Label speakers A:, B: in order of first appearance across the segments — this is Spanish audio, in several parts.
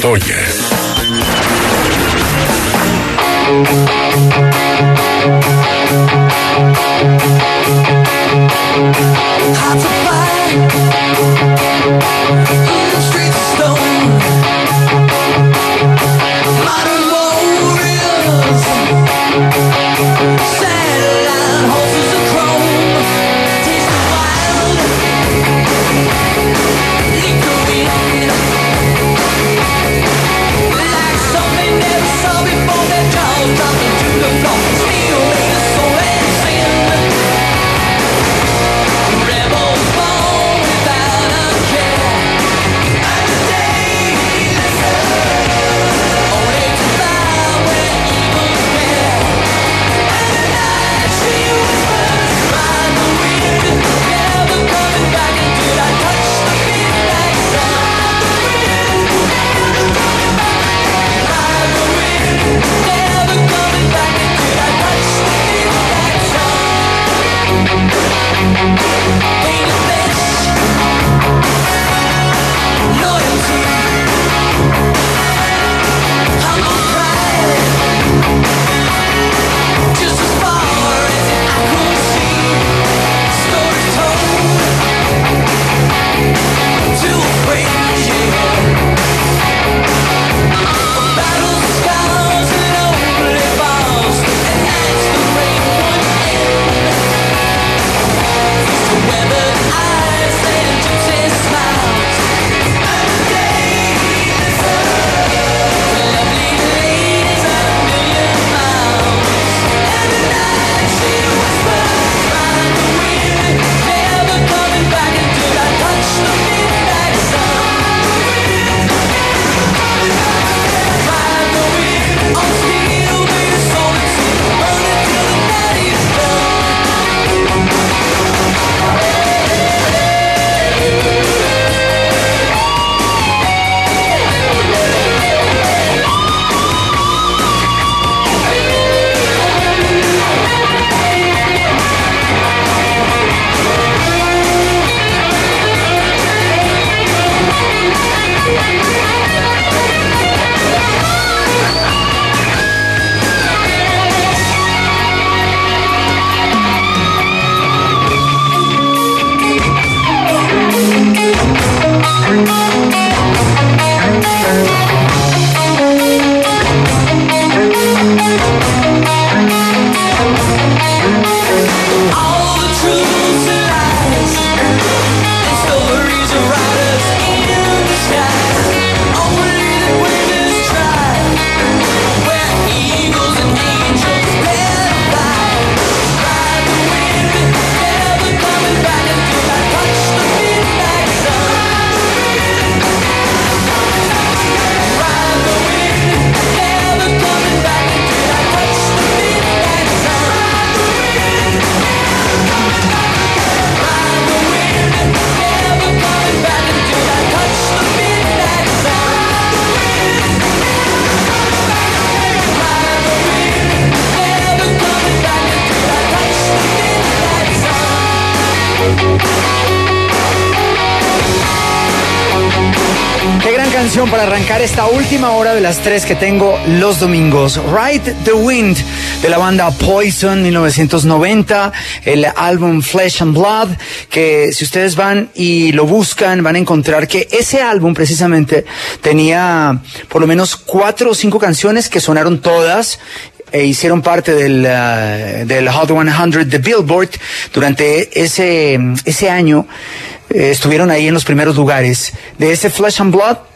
A: Montoya.
B: Hard to
C: arrancar esta última hora de las tres que tengo los domingos. Ride the Wind de la banda Poison 1990, el álbum Flesh and Blood, que si ustedes van y lo buscan van a encontrar que ese álbum precisamente tenía por lo menos cuatro o cinco canciones que sonaron todas e hicieron parte del, del Hot 100 de Billboard durante ese, ese año. eh, estuvieron ahí en los primeros lugares. De ese Flesh and Blood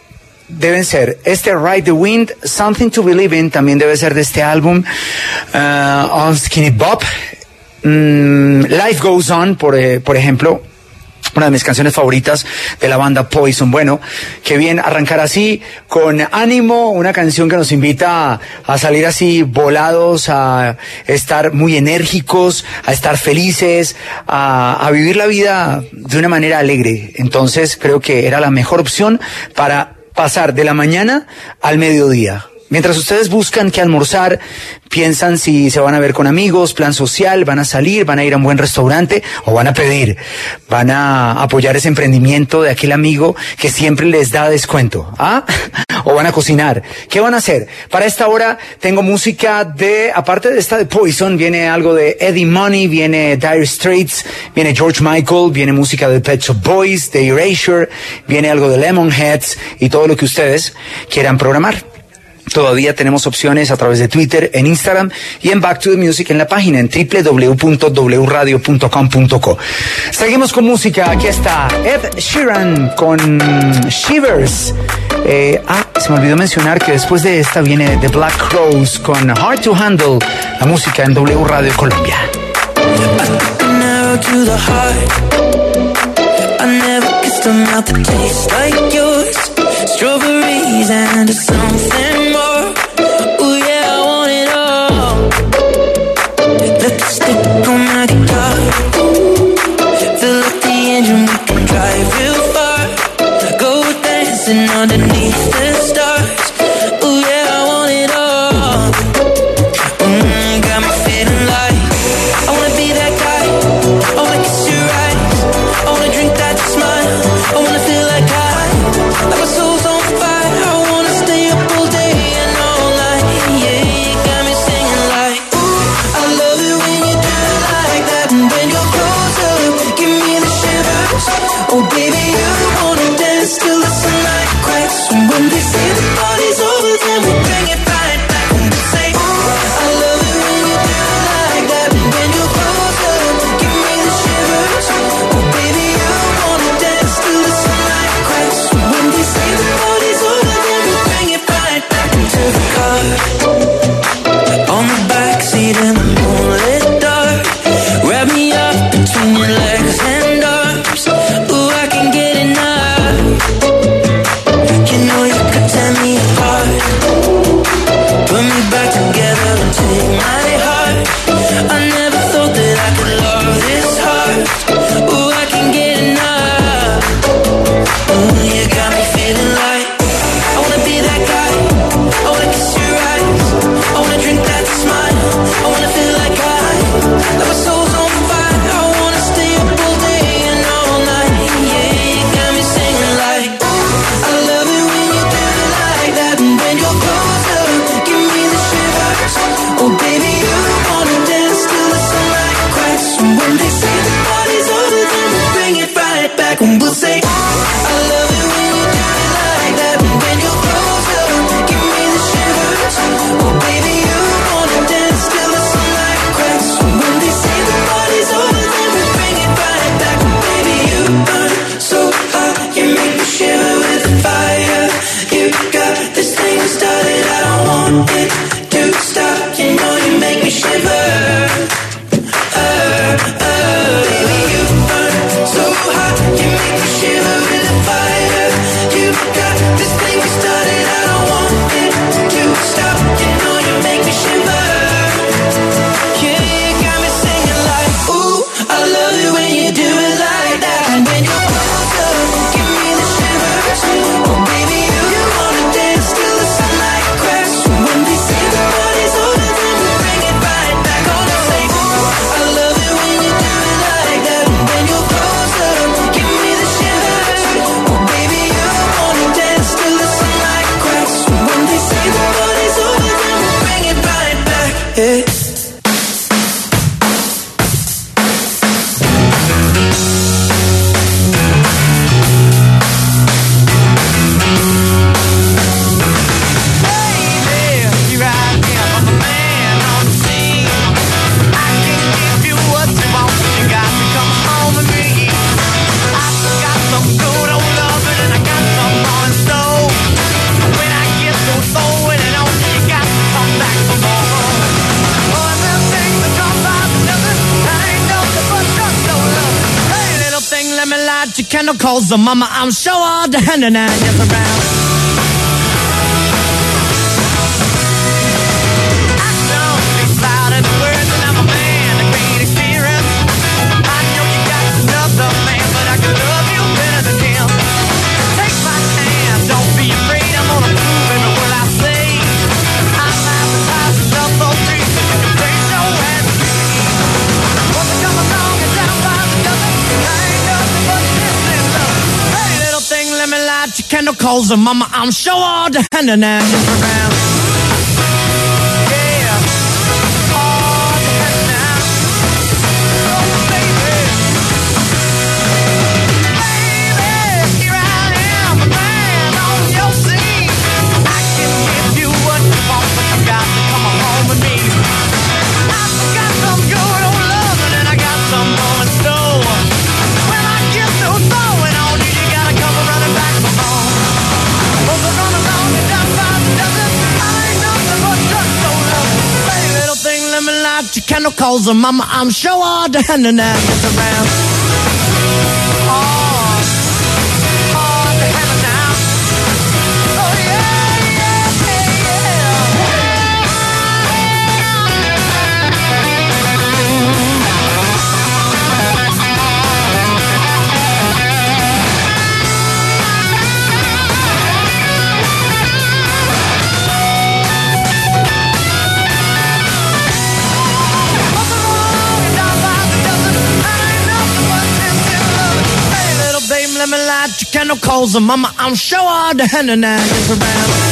C: deben ser este Ride the Wind, Something to Believe in, también debe ser de este álbum, uh, On Skinny Bob, mm, Life Goes On, por, eh, por ejemplo, una de mis canciones favoritas de la banda Poison. Bueno, qué bien arrancar así, con ánimo, una canción que nos invita a, a, salir así volados, a estar muy enérgicos, a estar felices, a, a vivir la vida de una manera alegre. Entonces creo que era la mejor opción para pasar de la mañana al mediodía. Mientras ustedes buscan qué almorzar, piensan si se van a ver con amigos, plan social, van a salir, van a ir a un buen restaurante o van a pedir, van a apoyar ese emprendimiento de aquel amigo que siempre les da descuento, ¿ah? O van a cocinar. ¿Qué van a hacer? Para esta hora tengo música de, aparte de esta de Poison, viene algo de Eddie Money, viene Dire Straits, viene George Michael, viene música de Pet Shop Boys, de Erasure, viene algo de Lemonheads y todo lo que ustedes quieran programar. Todavía tenemos opciones a través de Twitter, en Instagram y en Back to the Music en la página en www.wradio.com.co. Seguimos con música. Aquí está Ed Sheeran con Shivers. Eh, ah, se me olvidó mencionar que después de esta viene The Black Crows con Hard to Handle, la música en W Radio Colombia.
B: strawberries and something more. what your
A: Kendall calls the mama. I'm sure all the hand and around. calls her mama. I'm sure all the hand and I'm sure all down and down. calls, and mama, I'm sure all the henna now is around.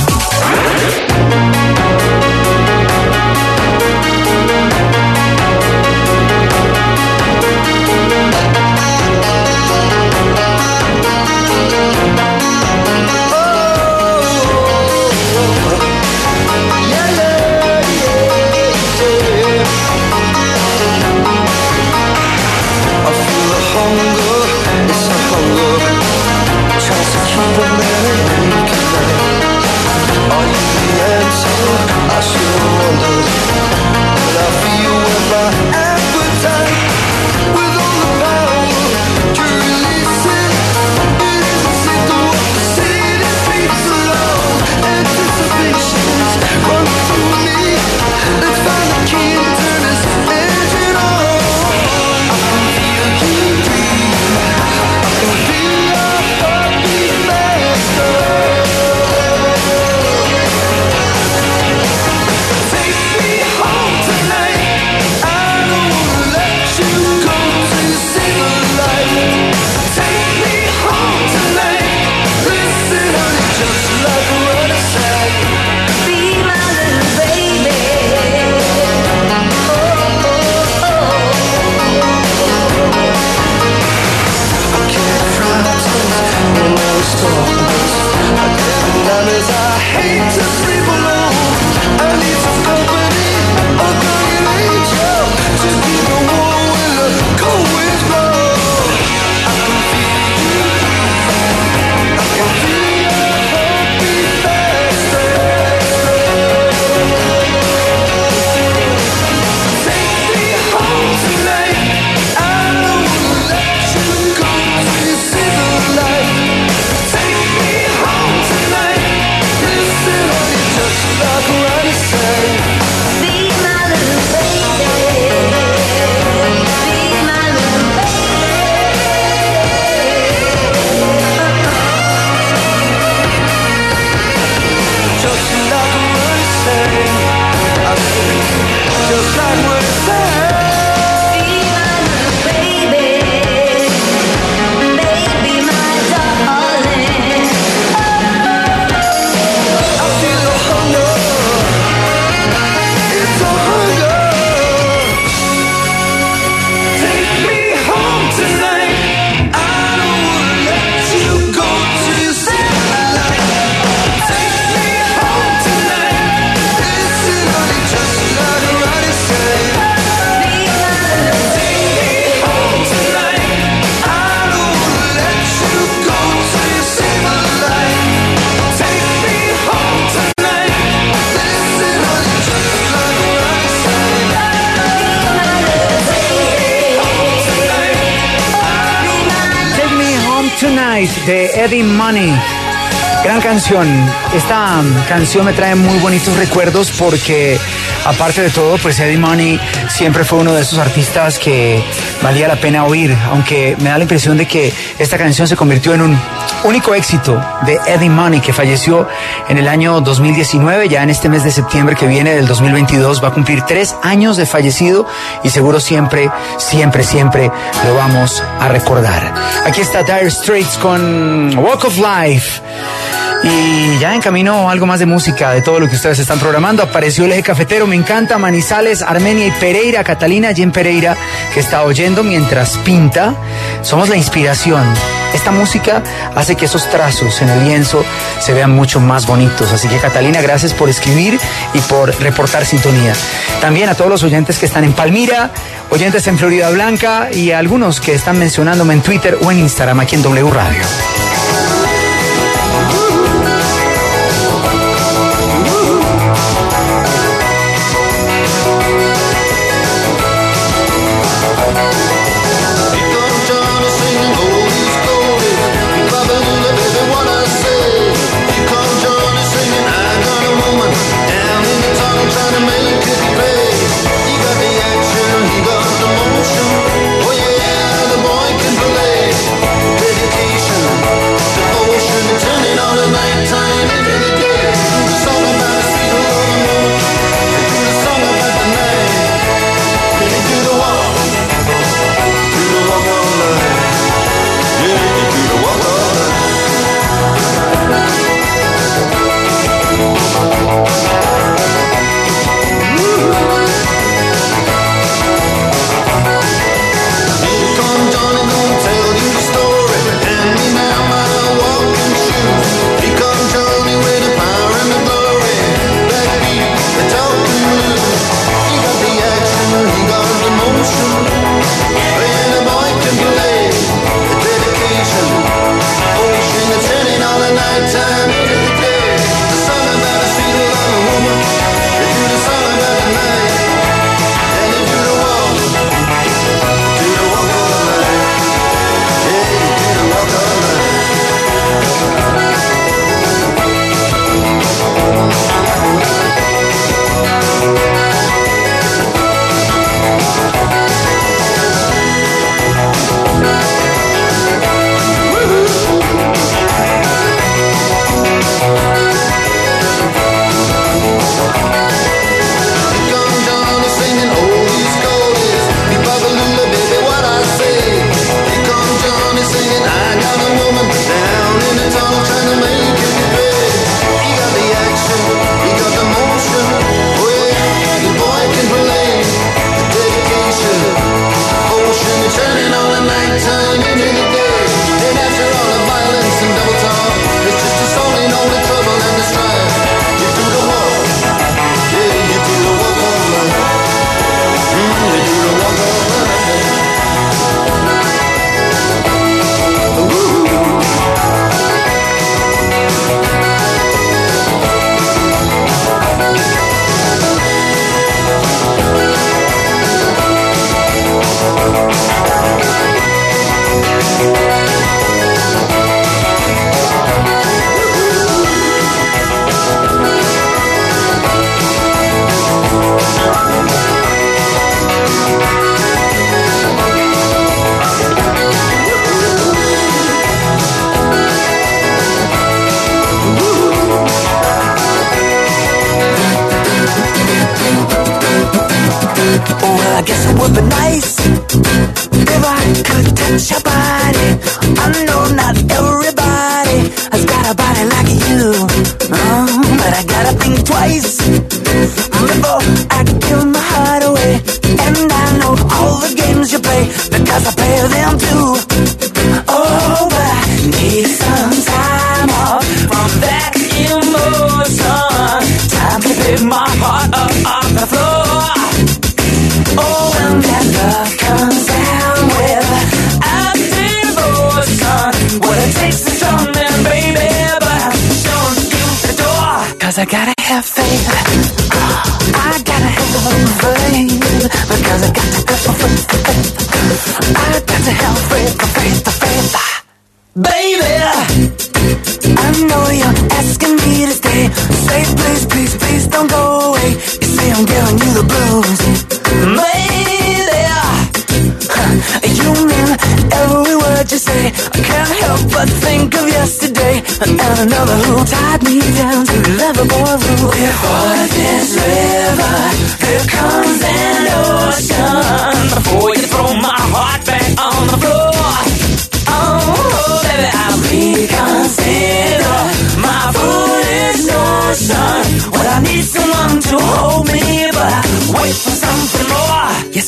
D: De Eddie Money. Gran canción. Esta canción me trae muy bonitos recuerdos porque, aparte de todo, pues Eddie Money siempre fue uno de esos artistas que valía la pena oír, aunque me da la impresión de que esta canción se convirtió en un único éxito de Eddie Money, que falleció en el año 2019, ya en este mes de septiembre que viene del 2022, va a cumplir tres años de fallecido y seguro siempre, siempre, siempre lo vamos a recordar. Aquí está Dire Straits con Walk of Life. Y ya en camino algo más de música de todo lo que ustedes están programando. Apareció el eje cafetero, me encanta. Manizales, Armenia y Pereira, Catalina Jen Pereira, que está oyendo mientras pinta. Somos la inspiración. Esta música hace que esos trazos en el lienzo se vean mucho más bonitos. Así que Catalina, gracias por escribir y por reportar sintonía. También a todos los oyentes que están en Palmira, oyentes en Florida Blanca y a algunos que están mencionándome en Twitter o en Instagram aquí en W Radio.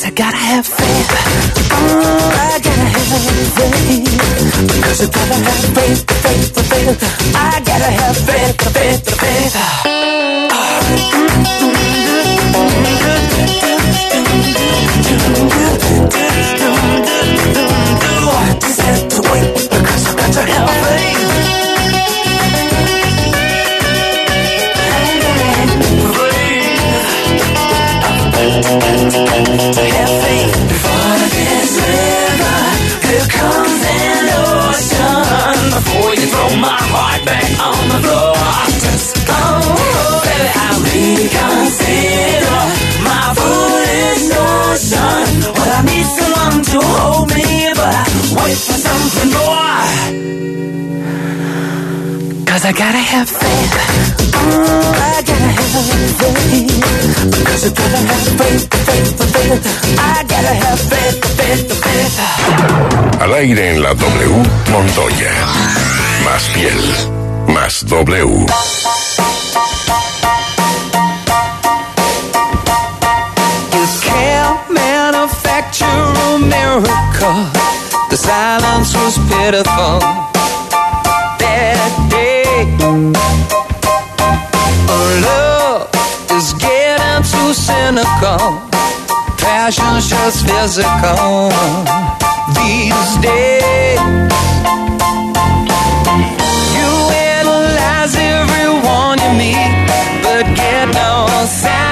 E: I gotta have faith.
B: Oh, I gotta have faith. Because you gotta have faith, faith, faith. I gotta have faith, faith, faith. Just have to wait because I got to have faith. Have faith this river. Here comes an ocean. Before you throw my heart back on the floor. Just oh, baby, I'll reconsider my foolish notion. Well, I need someone to hold me, but I wait for something more. Cause I gotta have faith. Oh, I gotta have faith. Because I gotta have faith, faith, faith. I gotta have faith, faith, faith.
F: Al aire en la W, Montoya. Más piel, más W.
B: You can't manufacture a miracle. The silence was pitiful Passion's just physical these days. You analyze everyone you meet, but get no sign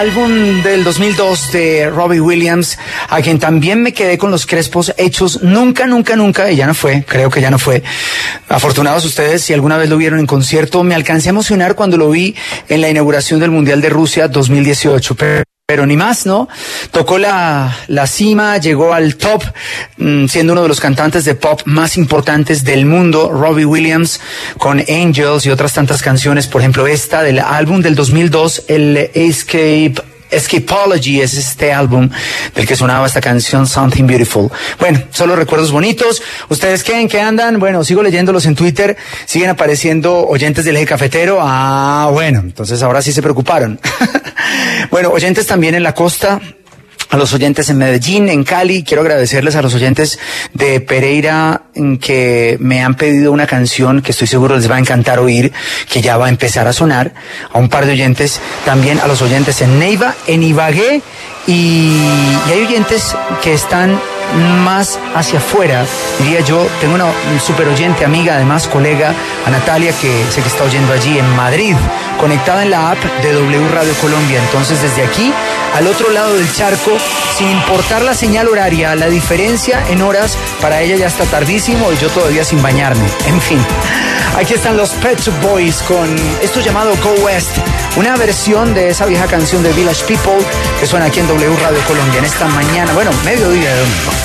C: álbum del 2002 de Robbie Williams, a quien también me quedé con los crespos hechos nunca, nunca, nunca, y ya no fue, creo que ya no fue. Afortunados ustedes, si alguna vez lo vieron en concierto, me alcancé a emocionar cuando lo vi en la inauguración del Mundial de Rusia 2018. Pero pero ni más, ¿no? Tocó la, la cima, llegó al top, mm, siendo uno de los cantantes de pop más importantes del mundo, Robbie Williams, con Angels y otras tantas canciones, por ejemplo esta del álbum del 2002, el Escape Escapology es este álbum del que sonaba esta canción Something Beautiful. Bueno, solo recuerdos bonitos. ¿Ustedes qué? ¿En qué andan? Bueno, sigo leyéndolos en Twitter. Siguen apareciendo oyentes del eje cafetero. Ah, bueno, entonces ahora sí se preocuparon. bueno, oyentes también en la costa a los oyentes en Medellín, en Cali. Quiero agradecerles a los oyentes de Pereira que me han pedido una canción que estoy seguro les va a encantar oír, que ya va a empezar a sonar. A un par de oyentes, también a los oyentes en Neiva, en Ibagué y hay oyentes que están más hacia afuera, diría yo, tengo una super oyente, amiga, además colega, a Natalia, que sé que está oyendo allí en Madrid, conectada en la app de W Radio Colombia. Entonces, desde aquí, al otro lado del charco, sin importar la señal horaria, la diferencia en horas, para ella ya está tardísimo y yo todavía sin bañarme. En fin, aquí están los Pet Boys con esto llamado Go West, una versión de esa vieja canción de Village People que suena aquí en W Radio Colombia en esta mañana, bueno, mediodía de domingo.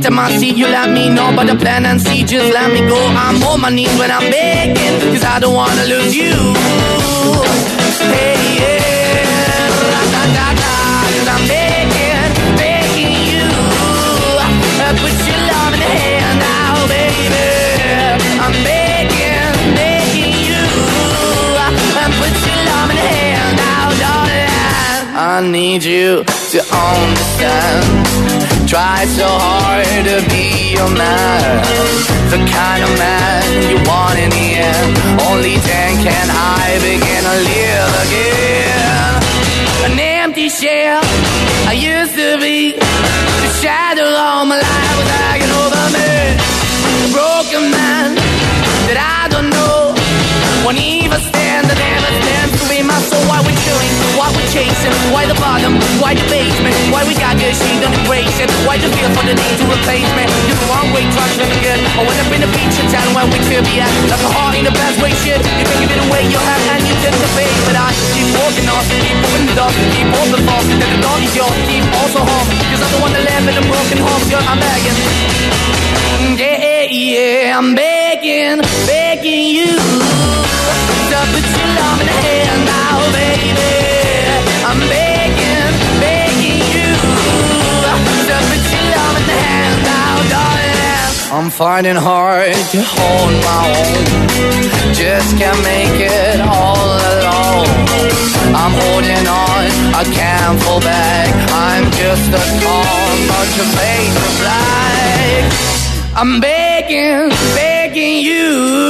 A: Anytime I see, you let me know. But the plan and see, just let me go. I'm on my knees when I'm begging, cause I don't wanna lose you. Hey, yeah, da da da da, cause I'm begging, begging you. Uh, Put your love in the hand now, baby. I'm begging, begging you. Uh, Put your love in hand now, darling. I need you to understand. Try so hard to be your man. The kind of man you want in the end. Only then can I begin to live again. An empty shell I used to be. The shadow all my life was hanging over me. A broken man that I don't know. Won't even stand, I never stand to be my soul. Why we chilling? Why we chasing? Why the bottom? Why the basement? Why we got good, she don't embrace it? Why the feel for the need to replace me? You're the wrong way, trying to good. I went up in the beach feature town where we could be at. Like a heart in the best way, shit. You can give it away, you have, and you take the bait. But I keep walking on, keep moving the dog, keep open for. Then the dog is yours, keep also home. Cause I'm the one that live in a broken home, girl, I'm begging. yeah, Yeah, yeah, I'm begging, begging you your love in hand now, baby. I'm begging, begging you your love in hand now, darling. I'm finding hard to hold my own. Just can't make it all alone. I'm holding on, I can't fall back. I'm just a call, bunch of fake black. I'm begging, begging you.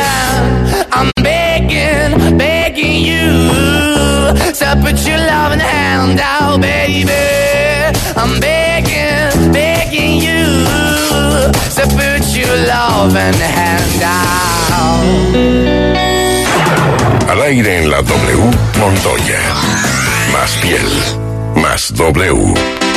A: Put your loving hand out, baby. I'm begging, begging you to put your loving hand out.
F: Al aire en la W, Montoya. Más piel, más W.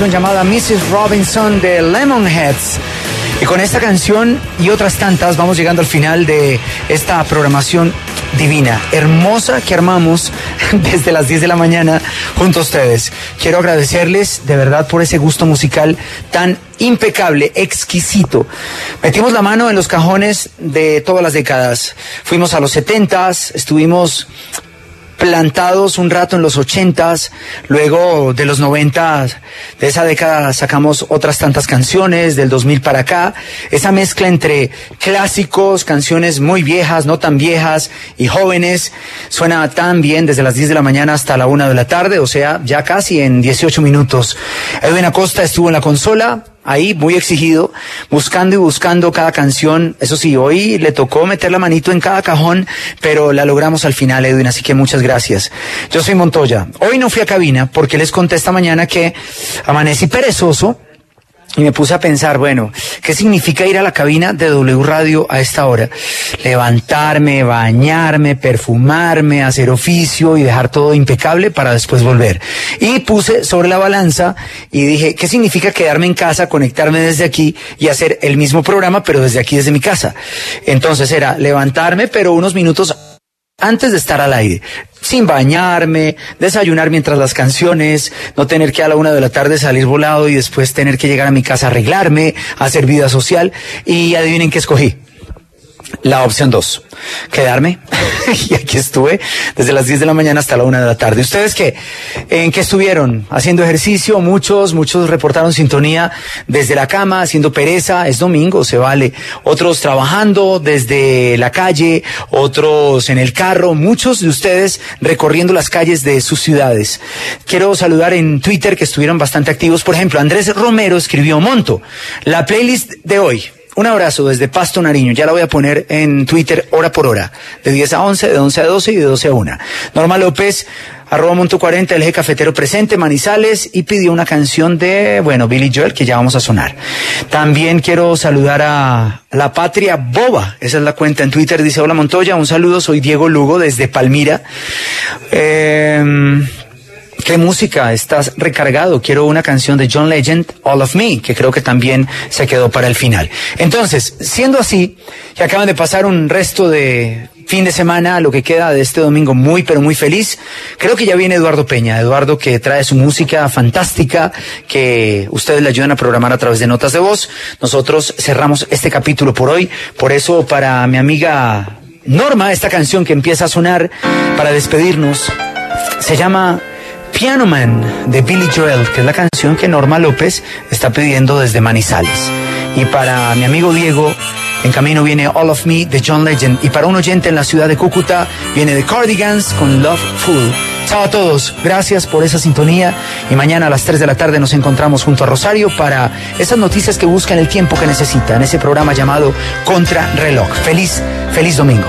C: llamada Mrs. Robinson de Lemonheads. Y con esta canción y otras tantas vamos llegando al final de esta programación divina, hermosa que armamos desde las 10 de la mañana junto a ustedes. Quiero agradecerles de verdad por ese gusto musical tan impecable, exquisito. Metimos la mano en los cajones de todas las décadas. Fuimos a los 70s, estuvimos plantados un rato en los ochentas, luego de los noventas, de esa década sacamos otras tantas canciones, del 2000 para acá, esa mezcla entre clásicos, canciones muy viejas, no tan viejas y jóvenes, suena tan bien desde las 10 de la mañana hasta la 1 de la tarde, o sea, ya casi en 18 minutos. Edwin Acosta estuvo en la consola, ahí muy exigido, buscando y buscando cada canción. Eso sí, hoy le tocó meter la manito en cada cajón, pero la logramos al final, Edwin, así que muchas gracias. Yo soy Montoya. Hoy no fui a cabina porque les conté esta mañana que amanecí perezoso. Y me puse a pensar, bueno, ¿qué significa ir a la cabina de W Radio a esta hora? Levantarme, bañarme, perfumarme, hacer oficio y dejar todo impecable para después volver. Y puse sobre la balanza y dije, ¿qué significa quedarme en casa, conectarme desde aquí y hacer el mismo programa, pero desde aquí, desde mi casa? Entonces era levantarme, pero unos minutos antes de estar al aire, sin bañarme, desayunar mientras las canciones, no tener que a la una de la tarde salir volado y después tener que llegar a mi casa a arreglarme, a hacer vida social. Y adivinen qué escogí. La opción dos, quedarme. y aquí estuve desde las 10 de la mañana hasta la una de la tarde. ¿Ustedes qué? ¿En qué estuvieron? Haciendo ejercicio, muchos, muchos reportaron sintonía desde la cama, haciendo pereza, es domingo, se vale. Otros trabajando desde la calle, otros en el carro, muchos de ustedes recorriendo las calles de sus ciudades. Quiero saludar en Twitter que estuvieron bastante activos. Por ejemplo, Andrés Romero escribió Monto, la playlist de hoy. Un abrazo desde Pasto Nariño. Ya la voy a poner en Twitter hora por hora. De 10 a 11, de 11 a 12 y de 12 a 1. Norma López, arroba Monto 40, el eje cafetero presente, Manizales, y pidió una canción de, bueno, Billy Joel, que ya vamos a sonar. También quiero saludar a La Patria Boba. Esa es la cuenta en Twitter. Dice, hola Montoya, un saludo. Soy Diego Lugo desde Palmira. Eh, ¿Qué música? Estás recargado. Quiero una canción de John Legend, All of Me, que creo que también se quedó para el final. Entonces, siendo así, que acaban de pasar un resto de fin de semana, lo que queda de este domingo muy, pero muy feliz, creo que ya viene Eduardo Peña. Eduardo que trae su música fantástica, que ustedes le ayudan a programar a través de notas de voz. Nosotros cerramos este capítulo por hoy. Por eso, para mi amiga Norma, esta canción que empieza a sonar para despedirnos, se llama Piano Man de Billy Joel, que es la canción que Norma López está pidiendo desde Manizales. Y para mi amigo Diego, en camino viene All of Me de John Legend. Y para un oyente en la ciudad de Cúcuta, viene The Cardigans con Love Full. Chao a todos, gracias por esa sintonía. Y mañana a las 3 de la tarde nos encontramos junto a Rosario para esas noticias que buscan el tiempo que necesitan, ese programa llamado Contra Reloj. Feliz, feliz domingo.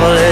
B: Estate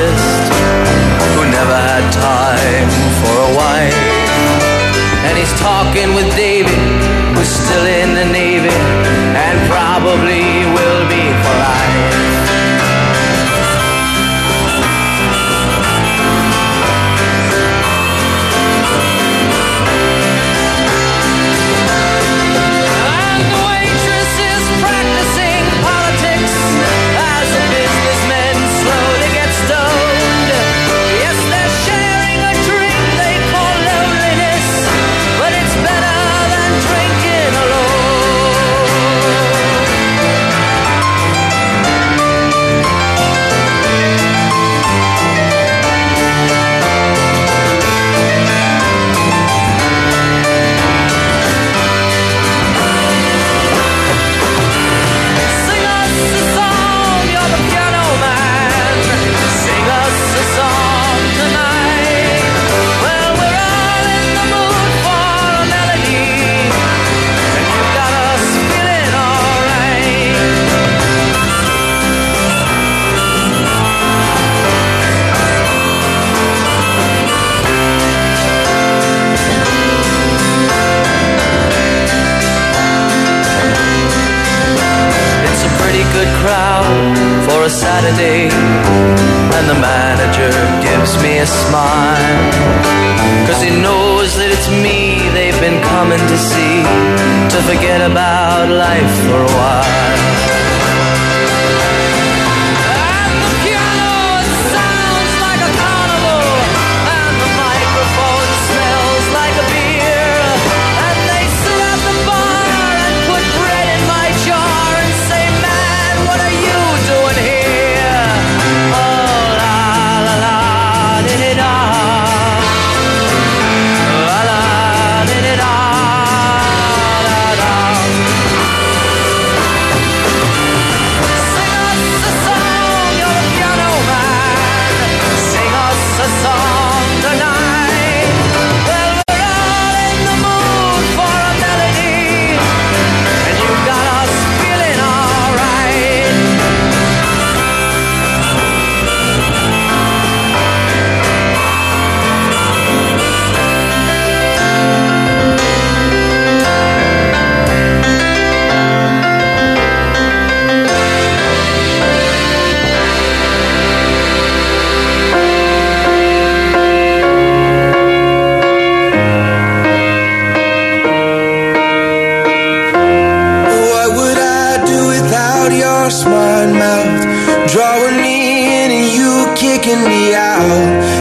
B: wide mouth. Drawing me in and you kicking me out.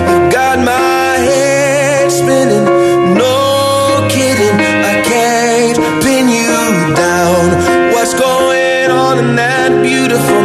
B: You got my head spinning. No kidding, I can't pin you down. What's going on in that beautiful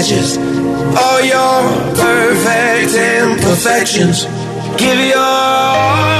G: edges, all your perfect imperfections. Give your all.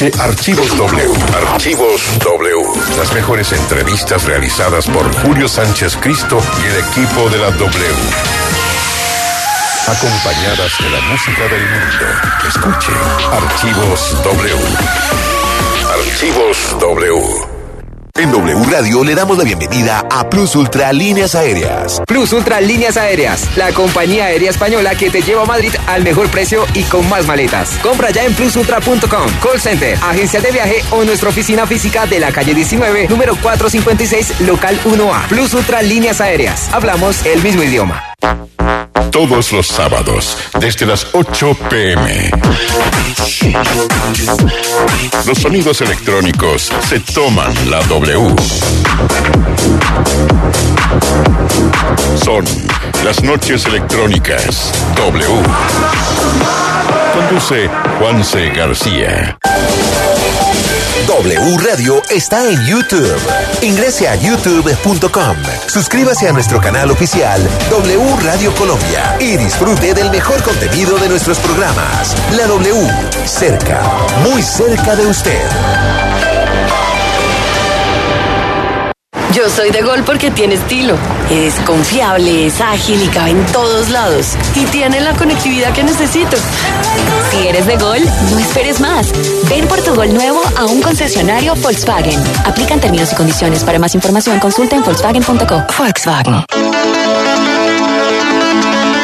F: Archivos W. Archivos W. Las mejores entrevistas realizadas por Julio Sánchez Cristo y el equipo de la W. Acompañadas de la música del mundo. Escuche Archivos W. Archivos W.
H: En W Radio le damos la bienvenida a Plus Ultra Líneas Aéreas.
I: Plus Ultra Líneas Aéreas, la compañía aérea española que te lleva a Madrid al mejor precio y con más maletas. Compra ya en plusultra.com, call center, agencia de viaje o nuestra oficina física de la calle 19, número 456, local 1A. Plus Ultra Líneas Aéreas. Hablamos el mismo idioma.
F: Todos los sábados, desde las 8 pm. Los sonidos electrónicos se toman la W. Son las noches electrónicas W. Conduce Juanse García.
H: W Radio está en YouTube. Ingrese a youtube.com. Suscríbase a nuestro canal oficial W Radio Colombia y disfrute del mejor contenido de nuestros programas. La W, cerca, muy cerca de usted.
J: Yo soy de Gol porque tiene estilo. Es confiable, es ágil y cabe en todos lados. Y tiene la conectividad que necesito.
K: Si eres de Gol, no esperes más. Ven por tu Gol nuevo a un concesionario Volkswagen. Aplican términos y condiciones. Para más información, consulta en volkswagen.co. Volkswagen.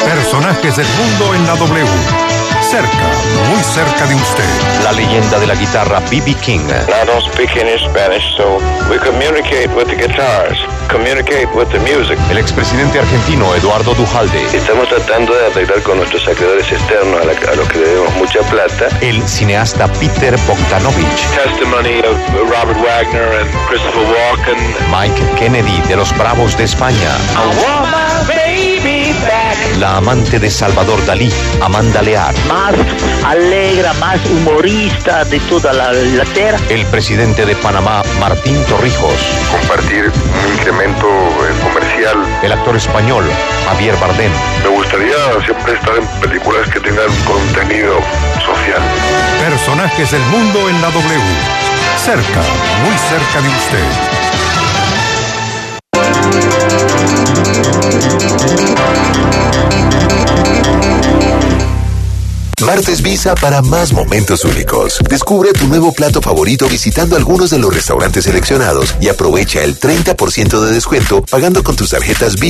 L: Personajes del mundo en la W. Cerca, muy cerca de usted.
M: La leyenda de la guitarra B.B. King.
N: I don't speak any Spanish, so we communicate with the guitars, communicate with the music.
M: El expresidente argentino Eduardo Duhalde.
N: Estamos tratando de arreglar con nuestros acreedores externos a, la- a los que debemos mucha plata.
M: El cineasta Peter Bogdanovich.
N: Testimony of Robert Wagner and Christopher Walken.
M: Mike Kennedy de los Bravos de España. La amante de Salvador Dalí, Amanda Lear.
O: más alegra, más humorista de toda la, la tierra.
M: El presidente de Panamá, Martín Torrijos.
P: Compartir un incremento eh, comercial.
M: El actor español, Javier Bardem.
P: Me gustaría siempre estar en películas que tengan contenido social.
L: Personajes del mundo en la W. Cerca, muy cerca de usted.
H: Martes Visa para más momentos únicos. Descubre tu nuevo plato favorito visitando algunos de los restaurantes seleccionados y aprovecha el 30% de descuento pagando con tus tarjetas Visa.